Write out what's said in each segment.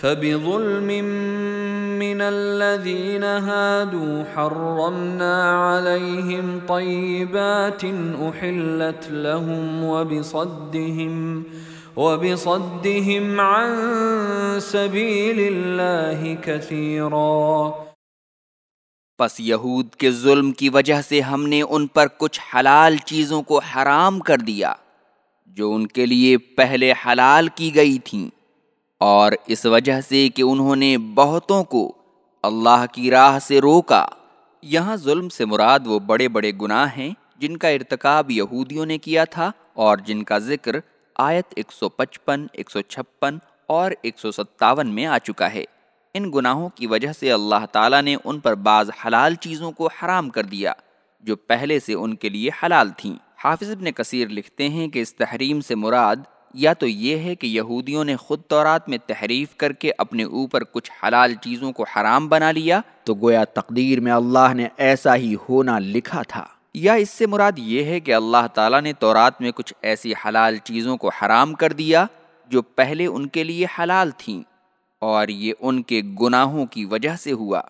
فبظلم من الذين هادوا حرمنا عليهم طيبات أحلت لهم وبصدهم وبصدهم عن سبيل الله كثيرا پس یہود کے ظلم کی وجہ سے ہم نے ان پر کچھ حلال چیزوں کو حرام کر دیا جو ان کے لیے پہلے حلال کی گئی تھیں۔ اور اس وجہ سے کہ انہوں نے بہتوں کو اللہ کی راہ سے روکا۔ یہاں ظلم سے مراد وہ بڑے بڑے گناہ ہیں جن کا ارتکاب یہودیوں نے کیا تھا اور جن کا ذکر آیت 155, 156 اور 157 میں آ چکا ہے۔ ان گناہوں کی وجہ سے اللہ تعالیٰ نے ان پر بعض حلال چیزوں کو حرام کر دیا جو پہلے سے ان کے لیے حلال تھیں۔ حافظ ابن کثیر لکھتے ہیں کہ اس تحریم سے مراد یا تو یہ ہے کہ یہودیوں نے خود تورات میں تحریف کر کے اپنے اوپر کچھ حلال چیزوں کو حرام بنا لیا؟ تو گویا تقدیر میں اللہ نے ایسا ہی ہونا لکھا تھا۔ یا اس سے مراد یہ ہے کہ اللہ تعالیٰ نے تورات میں کچھ ایسی حلال چیزوں کو حرام کر دیا جو پہلے ان کے لیے حلال تھیں اور یہ ان کے گناہوں کی وجہ سے ہوا۔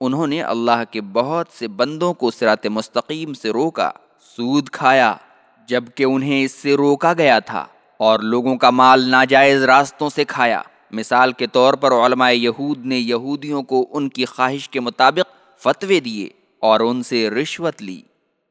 انہوں نے اللہ کے بہت سے بندوں کو سرات مستقیم سے روکا سود کھایا جبکہ انہیں اس سے روکا گیا تھا۔ اور لوگوں کا مال ناجائز راستوں سے کھایا۔ مثال کے طور پر علماء یہود نے یہودیوں کو ان کی خواہش کے مطابق فتوے دیے اور ان سے رشوت لی۔